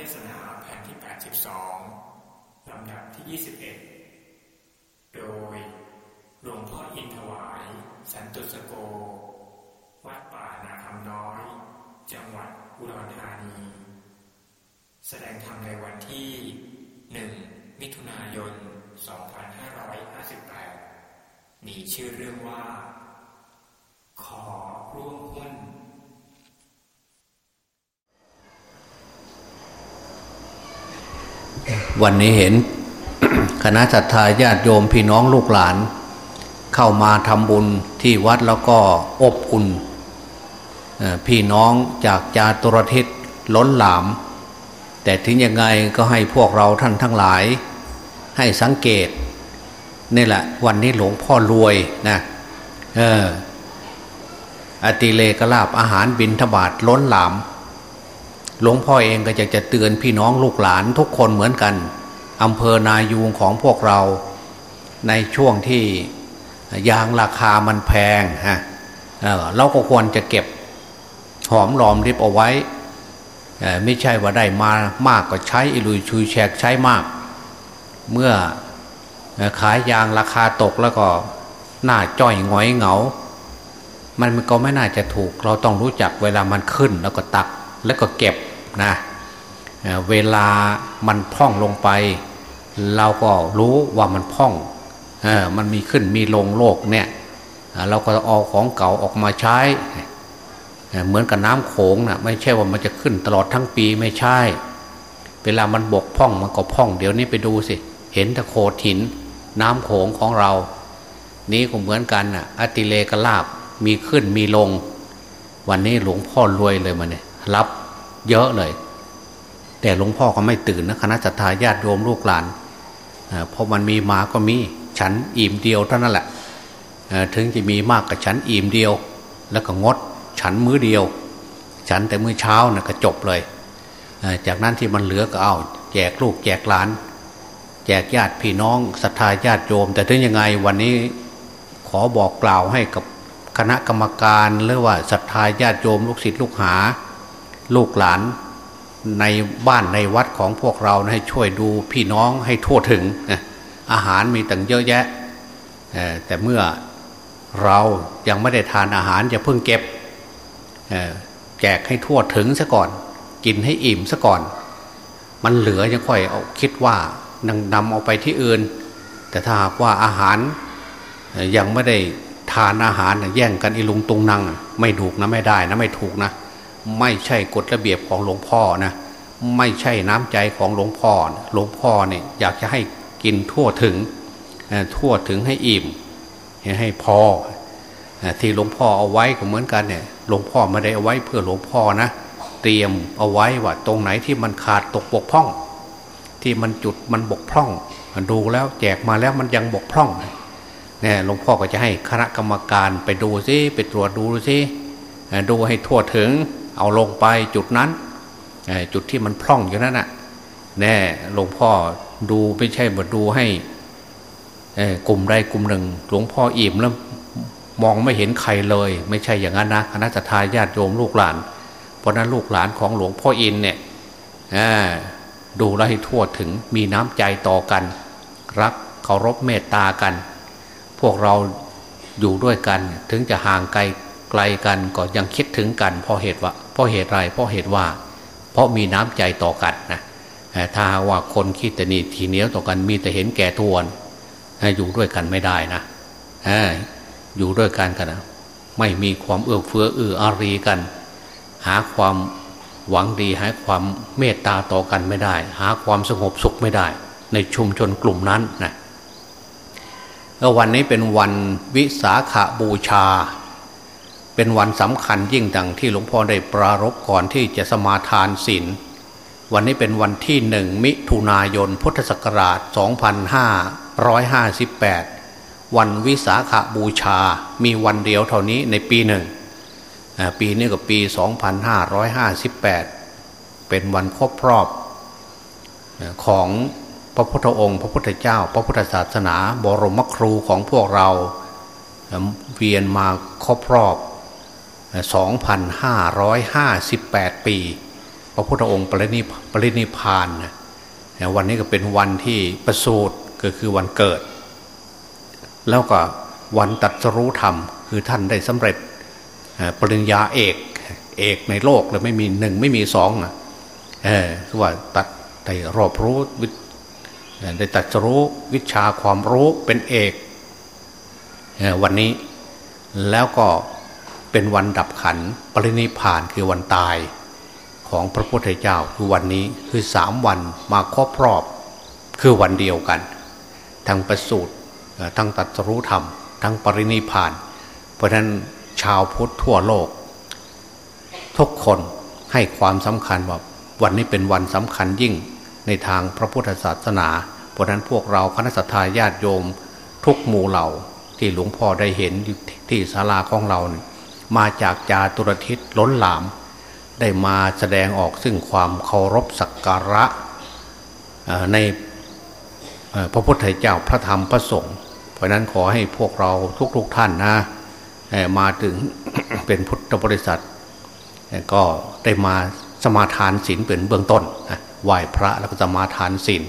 เทศนาแผ่นที่ 82 ลำดับที่ 21 โดยหลวงพ่ออินถวาย สันตุสโก วัดป่านาคำน้อย จังหวัดอุดรธานี แสดงธรรมในวันที่ 1 มิถุนายน 2558 มีชื่อเรื่องว่า ขอร่วมหุ้น วันนี้เห็นคณะศรัทธาญาติโยมพี่น้องลูกหลาน เข้ามาทำบุญที่วัดแล้วก็อบอุ่นพี่น้องจากจาตุรทิศล้นหลาม แต่ถึงยังไงก็ให้พวกเราท่านทั้งหลาย ให้สังเกตนี่แหละ วันนี้หลวงพ่อรวยนะเอออติเลกลาบอาหารบินทบาทล้นหลาม หลวงพ่อเองก็จะจะเตือนพี่น้องลูกหลานทุกคนเหมือนกันอำเภอนายูงของพวกเรา ในช่วงที่ยางราคามันแพงฮะเเราก็ควรจะเก็บหอมรอมริบเอาไว้ ไม่ใช่ว่าได้มามากก็ใช้อิลุยชุยแฉกใช้มาก เมื่อเอ่อขายยางราคาตกแล้วก็หน้าจ้อยหงอยเหงา มันก็ไม่น่าจะถูก เราต้องรู้จักเวลามันขึ้นแล้วก็ตักแล้วก็เก็บ นะเเวลามันพ่องลงไป เราก็รู้ว่ามันพ่องอมันมีขึ้นมีลงโลกเนี่ยเราก็เอาของเก่าออกมาใช้เเหมือนกับน้ำโขงนะไม่ใช่ว่ามันจะขึ้นตลอดทั้งปีไม่ใช่ เวลามันบกพ่องมันก็พ่อง เดี๋ยวนี้ไปดูสิ เห็นต่โขดหิน น้ำโขงของเรา นี้ก็เหมือนกันนะอติเลกลาบมีขึ้นมีลง วันนี้หลวงพ่อรวยเลยมาเนี่ยรับ เยอะเลย แต่หลวงพ่อก็ไม่ตื่นนะคณะสัตยาญาติโยมลูกหลานเพราะมันมีมาก็มีฉันอิ่มเดียวเท่านั้นแหละถึงจะมีมากกับฉันอิ่มเดียว แล้วก็งด ฉันมื้อเดียว ฉันแต่มื้อเช้านะ่ะก็จบเลย จากนั้นที่มันเหลือก็เอาแจกลูกแจกหลาน แจกญาติพี่น้องศรัทธาญาติโยม แต่ถึงยังไงวันนี้ขอบอกกล่าวให้กับคณะกรรมการหรือว่าศรัทธาญาติโยมลูกศิษย์ลูกหา ลูกหลานในบ้านในวัดของพวกเราให้ช่วยดูพี่น้องให้ทั่วถึง อาหารมีตั้งเยอะแยะ แต่เมื่อเรายังไม่ได้ทานอาหารอย่าเพิ่งเก็บแจกให้ทั่วถึงซะก่อน กินให้อิ่มซะก่อน มันเหลือยังค่อยเอาคิดว่านังนำเอาไปที่อื่น แต่ถ้าหากว่าอาหารยังไม่ได้ทานอาหารแย่งกันอีลุงตุงนังอะไม่ถูกนะไม่ได้นะไม่ถูกนะ ไม่ใช่กฎระเบียบของหลวงพ่อนะไม่ใช่น้ำใจของหลวงพ่อหลวงพ่อเนี่ยอยากจะให้กินทั่วถึงทั่วถึงให้อิ่มให้พอที่หลวงพ่อเอาไว้ก็เหมือนกันเนี่ยหลวงพ่อไม่ได้เอาไว้เพื่อหลวงพ่อนะ เตรียมเอาไว้ว่าตรงไหนที่มันขาดตกบกพร่อง ที่มันจุดมันบกพร่องดูแล้วแจกมาแล้วมันยังบกพร่องเนี่ยหลวงพ่อก็จะให้คณะกรรมการไปดูซิไปตรวจดูซิดูให้ทั่วถึง เอาลงไปจุดนั้นจุดที่มันพร่องอยู่นั่นน่ะแน่หลวงพ่อดูไม่ใช่มาดูให้กลุ่มใดกลุ่มหนึ่ง หลวงพ่ออิ่มแล้วมองไม่เห็นใครเลย ไม่ใช่อย่างนั้นนะคณะสัตยาญาติโยมลูกหลาน เพราะนั้นลูกหลานของหลวงพ่ออินเนี่ยดูแลให้ทั่วถึงมีน้ำใจต่อกัน รักเคารพเมตตากัน พวกเราอยู่ด้วยกันถึงจะห่างไกล ไกลกันก็ยังคิดถึงกันเพราะเหตุว่าเพราะเหตุไรเพราะเหตุว่า เพราะมีน้ำใจต่อกันนะแต่ถ้าว่าคนคิดแต่นี่ทีเนี้ยต่อกันมีแต่เห็นแก่ทวนอยู่ด้วยกันไม่ได้นะอออยู่ด้วยกันกันนะไม่มีความเอื้อเฟื้อเอื้ออารีกัน หาความหวังดีหาความเมตตาต่อกันไม่ได้ หาความสงบสุขไม่ได้ ในชุมชนกลุ่มนั้นนะแล้ววันนี้เป็นวันวิสาขาบูชา เป็นวันสำคัญยิ่งดังที่หลวงพ่อได้ปรารภก่อนที่จะสมาทานศีลวันนี้เป็นวันที่หนึ่งมิถุนายนพุทธศักราช 2558 วันวิสาขาบูชา มีวันเดียวเท่านี้ในปีหนึ่ง ปีนี้กับปี 2558 เป็นวันครบรอบของพระพุทธองค์ พระพุทธเจ้า พระพุทธศาสนา บรมครูของพวกเราเวียนมาครบรอบ 2,558 ปี พระพุทธองค์ปรินิปรินิพานนะวันนี้ก็เป็นวันที่ประสูติก็คือวันเกิด แล้วก็วันตัดสรู้ธรรม คือท่านได้สำเร็จปริญญาเอกเอกในโลกเลยไม่มีหนึ่งไม่มีสองอะเออคือว่าตัดได้รอบรู้ได้ตัดรู้วิชาความรู้เป็นเอกวันนี้แล้วก็ เป็นวันดับขันปรินิพานคือวันตาย ของพระพุทธเจ้าคือวันนี้คือสามวันมาครอบรอบ คือวันเดียวกัน ทั้งประสูตรทั้งตัดรู้ธรรม ทั้งปรินิพาน เพราะนั้นชาวพุทธทั่วโลก ทุกคนให้ความสำคัญว่าวันนี้เป็นวันสำคัญยิ่งในทางพระพุทธศาสนา เพราะนั้นพวกเราคณะสัตยาติโยม ทุกหมู่เหล่าที่หลวงพ่อได้เห็นที่ศาลาของเราเนี่ย มาจากจาตุรทิศล้นหลาม ได้มาแสดงออกซึ่งความเคารพสักการะในพระพุทธเจ้าพระธรรมพระสงฆ์เพราะนั้นขอให้พวกเราทุกๆทท่านนะมาถึงเป็นพุทธบริษัท ก็ได้มาสมาทานศีลเป็นเบื้องต้นไหว้พระแล้วก็สมาทานศีล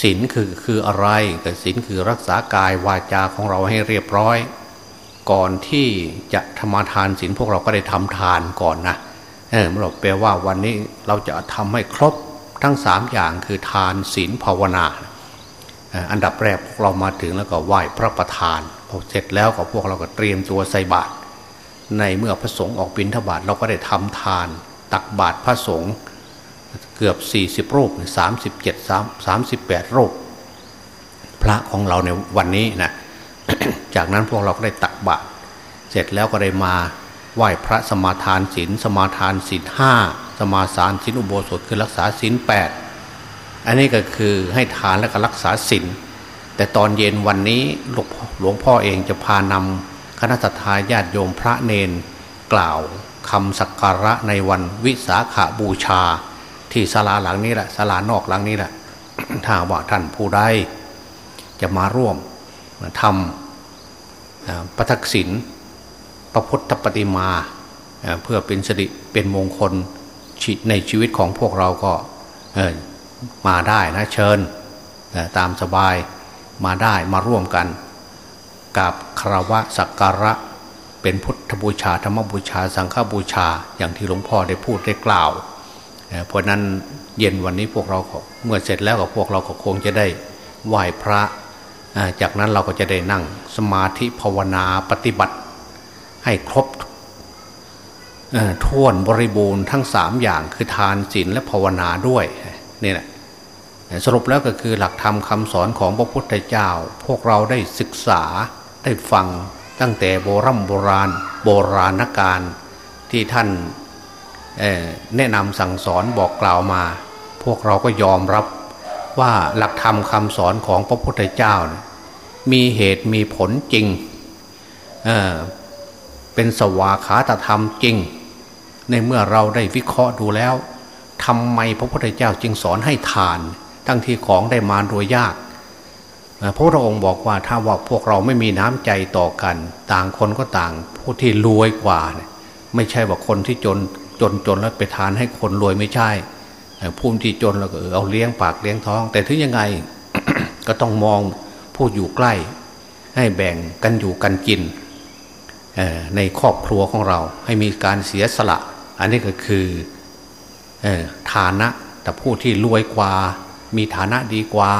ศีลคือคืออะไรแต่ศีลคือรักษากายวาจาของเราให้เรียบร้อย ก่อนที่จะธรรมทานศีลพวกเราก็ได้ทำทานก่อนนะเออเราแปลว่าวันนี้เราจะทำให้ครบทั้งสามอย่างคือทานศีลภาวนา อันดับแรกพวกเรามาถึงแล้วก็ไหว้พระประธานพอเสร็จแล้วก็พวกเราก็เตรียมตัวใส่บาตรในเมื่อพระสงฆ์ออกบิณฑบาตเราก็ได้ทำทาน ตักบาตรพระสงฆ์เกือบ 40 รูป37 38รูปพระของเราในวันนี้นะ จากนั้นพวกเราก็ได้ตักบาตรเสร็จแล้วก็ได้มาไหว้พระสมาทานศีลสมาทานศีลห้าสมาสารศีลอุโบสถคือรักษาศีลแปดอันนี้ก็คือให้ทานและก็รักษาศีลแต่ตอนเย็นวันนี้หลวงพ่อเองจะพานำคณะทาญาติโยมพระเนนกล่าวคำสักการะในวันวิสาขาบูชา ที่ศาลาหลังนี้แหละศาลานอกหลังนี้แหละถ้าว่าท่านผู้ใดจะมาร่วม ทำประทักษิณพระพุทธปฏิมาเพื่อเป็นสิริเป็นมงคลในชีวิตของพวกเราก็มาได้นะเชิญตามสบายมาได้มาร่วมกันกับคารวะสักการะ เป็นพุทธบูชาธรรมบูชา สังฆบูชาอย่างที่หลวงพ่อได้พูดได้กล่าวเพราะนั้นเย็นวันนี้พวกเราเมื่อเสร็จแล้วกับพวกเราก็คงจะได้ไหว้พระ จากนั้นเราก็จะได้นั่งสมาธิภาวนาปฏิบัติ ให้ครบท่วนบริบูรณ์ทั้งสามอย่างคือทานศีลและภาวนาด้วยนี่แหละสรุปแล้วก็คือหลักธรรมคำสอนของพระพุทธเจ้า พวกเราได้ศึกษาได้ฟังตั้งแต่โบรโบราณ โบราณการที่ท่านแนะนำสั่งสอนบอกกล่าวมา พวกเราก็ยอมรับ ว่าหลักธรรมคำสอนของพระพุทธเจ้ามีเหตุมีผลจริงเเป็นสวาขาตธรรมจริง ในเมื่อเราได้วิเคราะห์ดูแล้วทำไมพระพุทธเจ้าจึงสอนให้ทาน ทั้งที่ของได้มาโดยยากพระองค์บอกว่าถ้าว่าพวกเราไม่มีน้ำใจต่อกัน ต่างคนก็ต่างผู้ที่รวยกว่า ไม่ใช่ว่าคนที่จนจนจนแล้วไปทานให้คนรวยไม่ใช่ ผู้ที่จนแล้วก็เอาเลี้ยงปากเลี้ยงท้อง แต่ถึงยังไงก็ต้องมองผู้อยู่ใกล้ ให้แบ่งกันอยู่กันกินในครอบครัวของเรา ให้มีการเสียสละ อันนี้ก็คือฐานะแต่ผู้ที่รวยกว่า มีฐานะดีกว่า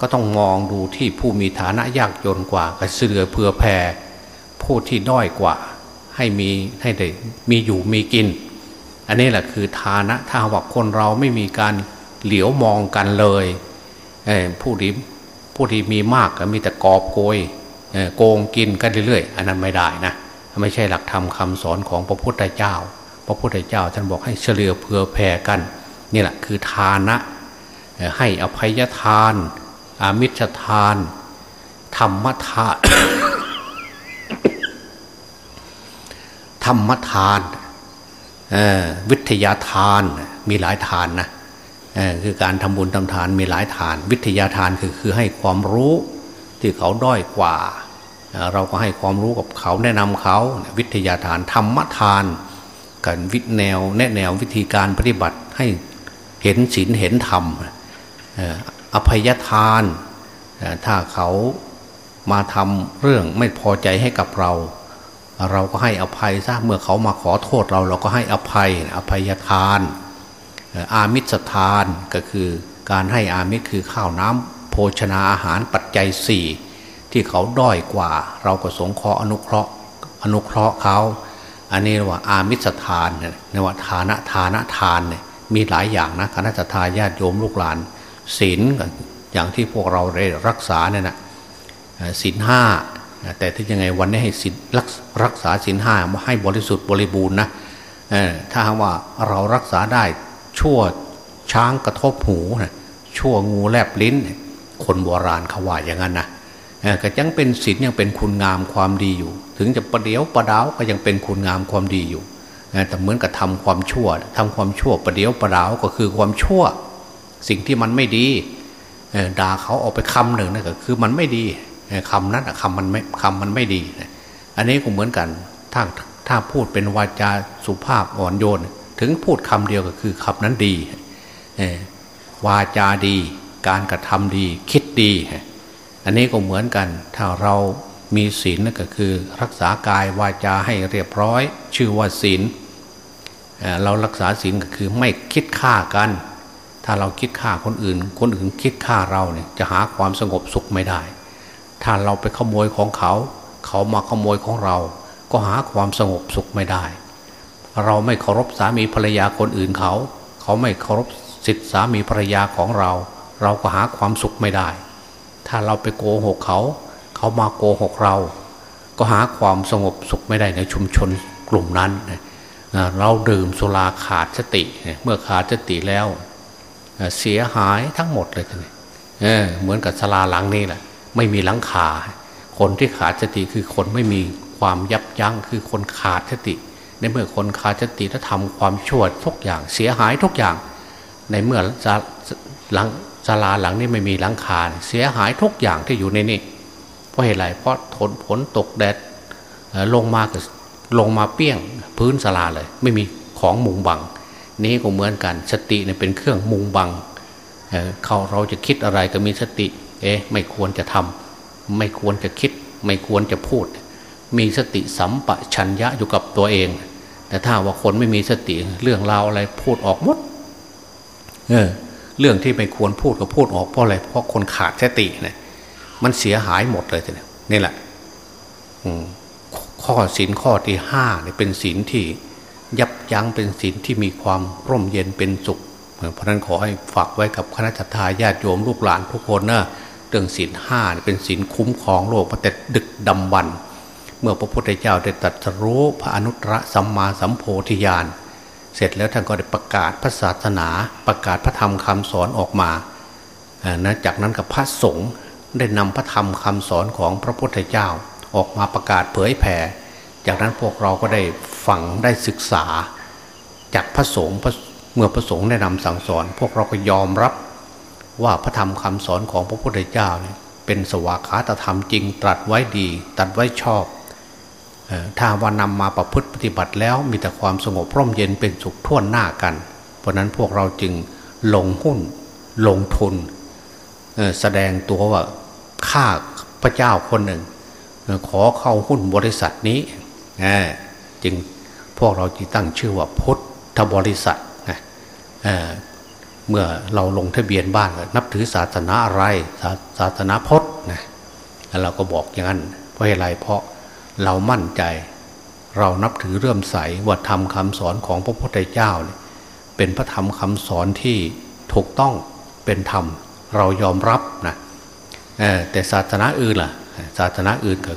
ก็ต้องมองดูที่ผู้มีฐานะยากจนกว่าก็เสือเพื่อแผ่ผู้ที่ด้อยกว่า ให้มีให้ได้มีอยู่มีกิน อันนี้แหละคือฐานะถ้าว่าคนเราไม่มีการเหลียวมองกันเลยผู้ที่ผู้ที่มีมากก็มีแต่กอบโกยโกงกินกันเรื่อยๆ อันนั้นไม่ได้นะ ไม่ใช่หลักธรรมคาสอนของพระพุทธเจ้า พระพุทธเจ้าท่านบอกให้เฉลียวเผื่อแผ่กัน นี่แหละคือทานะ ให้อภัยทาน อามิชทาน ธรรมทาน ธรรมทาน วิทยาทานมีหลายทานนะคือการทำบุญทำทานมีหลายทาน วิทยาทานคือคือให้ความรู้ที่เขาด้อยกว่า เราก็ให้ความรู้กับเขาแนะนำเขาวิทยาทานธรรมทานการวิแนวแนะแนววิธีการปฏิบัติให้เห็นศีลเห็นธรรมอภัยทานถ้าเขามาทำเรื่องไม่พอใจให้กับเรา เราก็ให้อภัยซะเมื่อเขามาขอโทษเราเราก็ให้อภัยอภัยทาน อามิสทานก็คือการให้อามิสคือข้าวน้ำโภชนาอาหารปัจจัยสี่ที่เขาด้อยกว่า เราก็สงเคราะห์อนุเคราะห์อนุเคราะห์เขาอันนี้ว่าอามิสทานเนี่ยว่าฐานะฐานะทานเนี่ยมีหลายอย่างนะคณะทาญาติโยมลูกหลานศีลอย่างที่พวกเราได้รักษาเนี่ยนะศีลห้า แต่ที่ยังไงวันนี้ให้ศีลรักษาศีลห้ามาให้บริสุทธิ์บริบูรณ์นะถ้าว่าเรารักษาได้ชั่วช้างกระทบหูนะชั่วงูแลบลิ้น คนโบราณเขาว่าอย่างนั้นนะก็ยังเป็นศีลยังเป็นคุณงามความดีอยู่ ถึงจะประเดียวประดาวก็ยังเป็นคุณงามความดีอยู่แต่เหมือนกับทำความชั่วทำความชั่วประเดียวประดาวก็คือความชั่ว สิ่งที่มันไม่ดีด่าเขาออกไปคำหนึ่งนั่นก็คือมันไม่ดี คำนั้นคำมันไม่คำมันไม่ดีอันนี้ก็เหมือนกันถ้าถ้าพูดเป็นวาจาสุภาพอ่อนโยน ถึงพูดคำเดียวก็คือคำนั้นดีวาจาดี การกระทำดี คิดดี อันนี้ก็เหมือนกัน ถ้าเรามีศีลก็คือ รักษากายวาจาให้เรียบร้อย ชื่อว่าศีลเรารักษาศีลก็คือไม่คิดฆ่ากัน ถ้าเราคิดฆ่าคนอื่น คนอื่นคิดฆ่าเราเนี่ยจะหาความสงบสุขไม่ได้ ถ้าเราไปขโมยของเขา เขามาขโมยของเรา ก็หาความสงบสุขไม่ได้ เราไม่เคารพสามีภรรยาคนอื่นเขา เขาไม่เคารพสิทธิสามีภรรยาของเรา เราก็หาความสุขไม่ได้ ถ้าเราไปโกหกเขา เขามาโกหกเรา ก็หาความสงบสุขไม่ได้ในชุมชนกลุ่มนั้น เราดื่มสุราขาดสติ เมื่อขาดสติแล้ว เสียหายทั้งหมดเลยทีนี้เหมือนกับสลาหลังนี่แหละ ไม่มีหลังคา คนที่ขาดสติคือคนไม่มีความยับยั้งคือคนขาดสติ ในเมื่อคนขาดสติถ้าทำความชั่วทุกอย่างเสียหายทุกอย่าง ในเมื่อหลังศาลาหลังนี้ไม่มีหลังคาเสียหายทุกอย่างที่อยู่ในนี้เพราะเหตุไรเพราะทนฝนตกแดดลงมาก็ลงมาเปี้ยงพื้นศาลาเลย ไม่มีของมุงบัง นี้ก็เหมือนกันสติเนี่ยเป็นเครื่องมุงบังเขาเราจะคิดอะไรก็มีสติ เอ๊ะไม่ควรจะทำไม่ควรจะคิด ไม่ควรจะพูด มีสติสัมปชัญญะอยู่กับตัวเอง แต่ถ้าว่าคนไม่มีสติเรื่องราวอะไรพูดออกหมดเออเรื่องที่ไม่ควรพูดก็พูดออกเพราะอะไรเพราะคนขาดสติเนี่ยมันเสียหายหมดเลยเนี่ยนี่แหละข้อศีลข้อที่ห้าเนี่ยเป็นศีลที่ยับยั้งเป็นศีลที่มีความร่มเย็นเป็นสุขเพราะนั้นขอให้ฝากไว้กับคณะทาญาติโยมลูกหลานทุกคนนะ เรื่องศีลห้าเป็นศีลคุ้มครองโลกมาแต่ดึกดำบรรเมื่อพระพุทธเจ้าได้ตรัสรู้พระอนุตตรสัมมาสัมโพธิญาณเสร็จแล้วท่านก็ได้ประกาศพระศาสนาประกาศพระธรรมคำสอนออกมานะจากนั้นกับพระสงฆ์ได้นำพระธรรมคำสอนของพระพุทธเจ้า ออกมาประกาศเผยแผ่ จากนั้นพวกเราก็ได้ฟังได้ศึกษา จากพระสงฆ์เมื่อพระสงฆ์ได้นำสั่งสอน พวกเราก็ยอมรับ ว่าพระธรรมคำสอนของพระพุทธเจ้าเนี่ยเป็นสวากขาตธรรมจริง ตรัสไว้ดี ตรัสไว้ชอบถ้าว่านำมาประพฤติปฏิบัติแล้วมีแต่ความสงบร่มเย็นเป็นสุขท่วนหน้ากัน เพราะนั้นพวกเราจึงลงหุ้นลงทุนแสดงตัวว่าข้าพระเจ้าคนหนึ่ง ขอเข้าหุ้นบริษัทนี้จึงพวกเราจึงตั้งชื่อว่าพุทธบริษัท เมื่อเราลงทะเบียนบ้านนับถือศาสนาอะไรศาสนาพุทธนะเราก็บอกอย่างนั้นเพราะอะไรเพราะเรามั่นใจ เรานับถือเรื่มใสว่าธรรมคำสอนของพระพุทธเจ้าเป็นพระธรรมคำสอนที่ถูกต้องเป็นธรรม เรายอมรับนะแต่ศาสนาอื่นล่ะ ศาสนาอื่นก็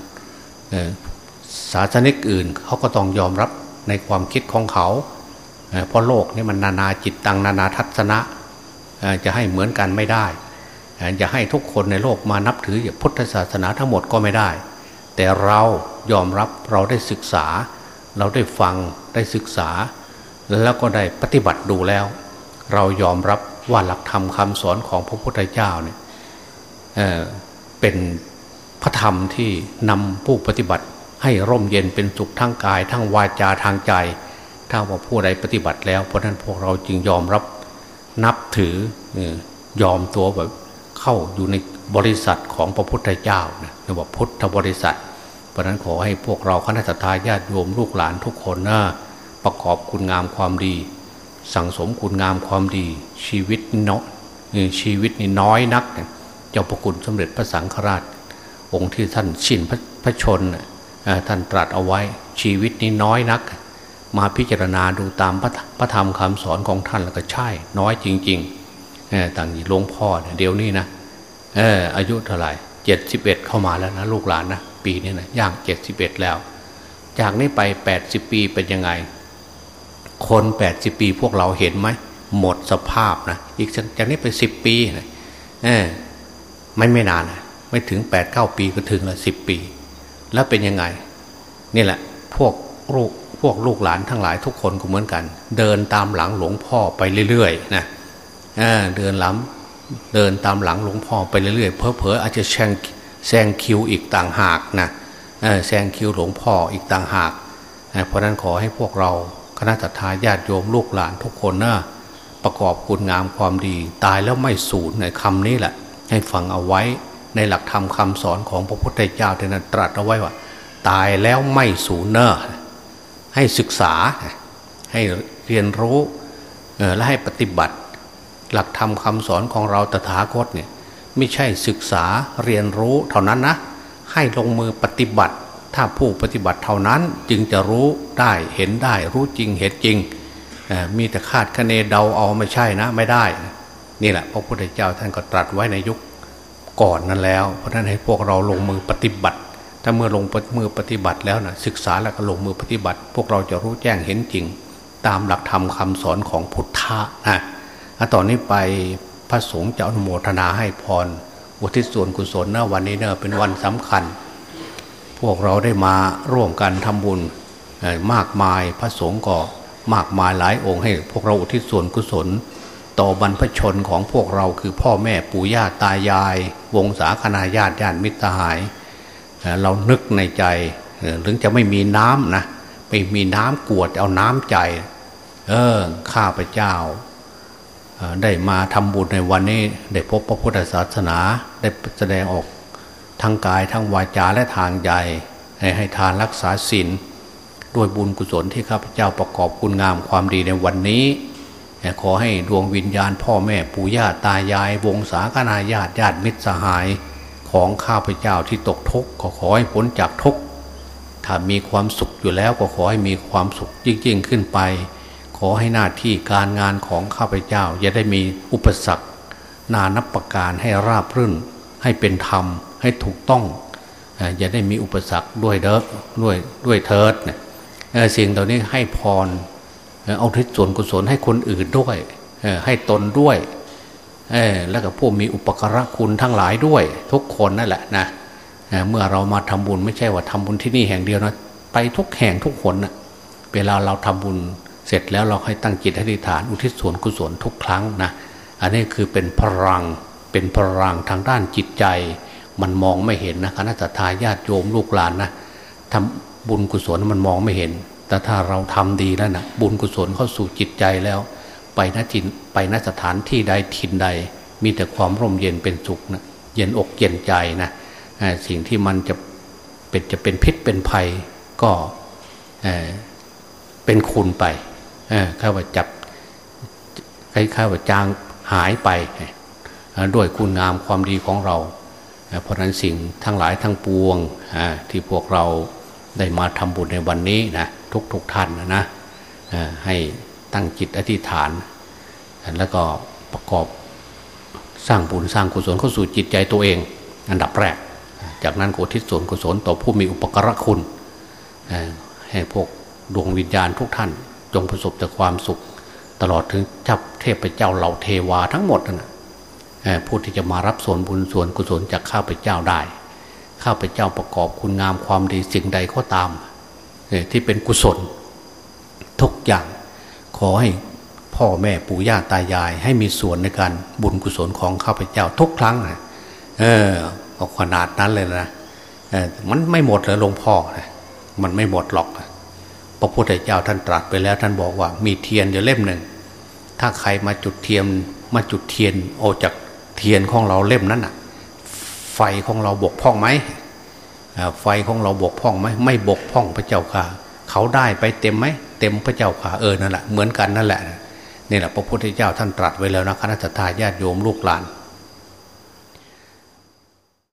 ศาสนิกอื่นเขาก็ต้องยอมรับในความคิดของเขาเพราะโลกนี่มันนานาจิตตังนานาทัศนะ จะให้เหมือนกันไม่ได้จะให้ทุกคนในโลกมานับถือพุทธศาสนาทั้งหมดก็ไม่ได้ แต่เรายอมรับเราได้ศึกษา เราได้ฟังได้ศึกษา แล้วก็ได้ปฏิบัติดูแล้ว เรายอมรับว่าหลักธรรมคำสอนของพระพุทธเจ้าเนี่ยเเป็นพระธรรมที่นำผู้ปฏิบัติให้ร่มเย็นเป็นสุขทั้งกาย ทั้งวาจาทางใจ ถ้าว่าผู้ใดปฏิบัติแล้วเพราะนั้นพวกเราจึงยอมรับ นับถือยอมตัวแบบเข้าอยู่ในบริษัทของพระพุทธเจ้านะเรียกว่าพุทธบริษัท เพราะนั้นขอให้พวกเราคณะทาญาติโยมลูกหลานทุกคนนะประกอบคุณงามความดี สั่งสมคุณงามความดี ชีวิตเนาะชีวิตนี่น้อยนักเจ้าประคุณสมเด็จพระสังฆราช องค์ที่ท่านชินพระพระชนท่านตรัสเอาไว้ชีวิตนี้น้อยนัก มาพิจารณาดูตามพระพระธรรมคำสอนของท่านแล้วก็ใช่ น้อยจริงๆต่างหลวงพ่อเดี๋ยวนี้นะเอออายุเท่าไหร่เจ็ดสิบเอ็ดเข้ามาแล้วนะลูกหลานนะปีนี้นะย่างเจ็ดสิบเอ็ดแล้ว จากนี้ไปแปดสิบปีเป็นยังไง คนแปดสิบปีพวกเราเห็นไหมหมดสภาพนะอีกจากนี้ไปสิบปีนะเออไม่ไม่นานนะไม่ถึงแปดเก้าปีก็ถึงละสิบปี แล้วเป็นยังไง นี่แหละ พวกลูก พวกลูกหลานทั้งหลายทุกคนก็เหมือนกัน เดินตามหลังหลวงพ่อไปเรื่อยๆนะเเดินหลังเดินตามหลังหลวงพ่อไปเรื่อยๆเพอเพออาจจะแซงแซงคิวอีกต่างหากนะแซงคิวหลวงพ่ออีกต่างหาก เพราะนั้นขอให้พวกเราคณะทาญาติโยมลูกหลานทุกคนนะประกอบคุณงามความดี ตายแล้วไม่สูญในคำนี้แหละ ให้ฟังเอาไว้ในหลักธรรมคาสอนของพระพุทธเจ้าที่นั้นตรัสเอาไว้ว่า ตายแล้วไม่สูญเนอ ให้ศึกษาให้เรียนรู้และให้ปฏิบัติ หลักธรรมคาสอนของเราตถาคตเนี่ยไม่ใช่ศึกษาเรียนรู้เท่านั้นนะ ให้ลงมือปฏิบัติ ถ้าผู้ปฏิบัติเท่านั้นจึงจะรู้ได้เห็นได้ รู้จริงเห็นจริง มีแต่คาดคะเนเดาเอาไม่ใช่นะไม่ได้ นี่แหละพระพุทธเจ้าท่านก็ตรัสไว้ในยุคก่อนนั้นแล้ว เพราะนั้นให้พวกเราลงมือปฏิบัติ ถ้าเมื่อลงมือปฏิบัติแล้วนะศึกษาแล้วก็ลงมือปฏิบัติ พวกเราจะรู้แจ้งเห็นจริง ตามหลักธรรมคาสอนของพุทธะนะต่อนนี้ไปพระสงฆ์จะอนุโมทนาให้พรอุทิศส่วนกุศลนะวันนี้เนะเป็นวันสำคัญ พวกเราได้มาร่วมกันทำบุญมากมายพระสงฆ์ก็มากมายหลายองค์ให้ พวกเราอุทิศส่วนกุศล ต่อบรรพชนของพวกเราคือพ่อแม่ปู่ย่าตายาย วงศาคณาญาติญาติมิตรหาย เรานึกในใจถึงจะไม่มีน้ำนะไม่มีน้ำกวดเอาน้ำใจ เออข้าพเจ้าได้มาทำบุญในวันนี้ ได้พบพระพุทธศาสนาได้แสดงออกทั้งกายทั้งวาจาและทางใจให้ให้ทานรักษาศีลด้วยบุญกุศลที่ข้าพเจ้าประกอบคุณงามความดีในวันนี้ ขอให้ดวงวิญญาณพ่อแม่ปู่ย่าตายายวงศาคณาญาติญาติมิตรสหาย ของข้าพเจ้าที่ตกทุกข์ขอขอให้พ้นจากทุกข์ถ้ามีความสุขอยู่แล้วก็ขอให้มีความสุขยิ่งๆขึ้นไป ขอให้หน้าที่การงานของข้าพเจ้าอย่าได้มีอุปสรรค นานับประการให้ราบรื่น ให้เป็นธรรมให้ถูกต้องอย่าได้มีอุปสรรคด้วยเด้อด้วยด้วยเทิดเนี่ยสิ่งเหล่านี้ให้พรเอาทิศส่วนกุศลให้คนอื่นด้วยให้ตนด้วย แล้วก็ผู้มีอุปการะคุณทั้งหลายด้วย ทุกคนนั่นแหละนะเมื่อเรามาทำบุญไม่ใช่ว่าทำบุญที่นี่แห่งเดียวนะไปทุกแห่งทุกคนนะเวลาเราทำบุญเสร็จแล้วเราให้ตั้งจิตอธิษฐานอุทิศส่วนกุศลทุกครั้งนะอันนี้คือเป็นพลังเป็นพลังทางด้านจิตใจ มันมองไม่เห็นนะคณะทาญาติโยมลูกหลานนะทำบุญกุศลมันมองไม่เห็น แต่ถ้าเราทำดีแล้วนะบุญกุศลเข้าสู่จิตใจแล้ว ไปนจินไปนสถานที่ใดถิ่นใด มีแต่ความร่มเย็นเป็นสุขนะเย็นอกเย็นใจนะสิ่งที่มันจะเป็นจะเป็นพิษเป็นภัยก็เป็นคุณไปข้าว่าจับคล้ายๆว่าจางหายไปด้วยคุณงามความดีของเรา เพราะนั้นสิ่งทั้งหลายทั้งปวงที่พวกเราได้มาทำบุญในวันนี้นะทุกๆทท่านนะให้ ตั้งจิตอธิษฐาน แล้วก็ประกอบสร้างบุญสร้างกุศลเข้าสู่จิตใจตัวเอง อันดับแรก จากนั้นกุทิศส่วนกุศลต่อผู้มีอุปกรคุณให้พวกดวงวิญญาณทุกท่าน จงประสบแต่ความสุข ตลอดถึงจับเทพเจ้าเหล่าเทวาทั้งหมดนะผู้ที่จะมารับส่วนบุญส่วนกุศลจากข้าพเจ้าได้ ข้าพเจ้าประกอบคุณงามความดีสิ่งใดก็ตามที่เป็นกุศล ทุกอย่าง ขอให้พ่อแม่ปู่ย่าตายาย ให้มีส่วนในการบุญกุศลของข้าพเจ้าทุกครั้งเออขนาดนั้นเลยนะมันไม่หมดเลยหลวงพ่อมันไม่หมดหรอกพระพุทธเจ้าท่านตรัสไปแล้ว ท่านบอกว่ามีเทียนอยู่เล่มหนึ่งถ้าใครมาจุดเทียนมาจุดเทียนออกจากเทียนของเราเล่มนั้นอะ ไฟของเราบกพร่องไหมไฟของเราบกพร่องไหมไม่บกพร่องพระเจ้าค่ะ เขาได้ไปเต็มไหม เต็มพระเจ้าค่ะเออนั่นแหละเหมือนกันนั่นแหละนี่แหละพระพุทธเจ้าท่านตรัสไว้แล้วนะคณะทาญาติโยมลูกหลาน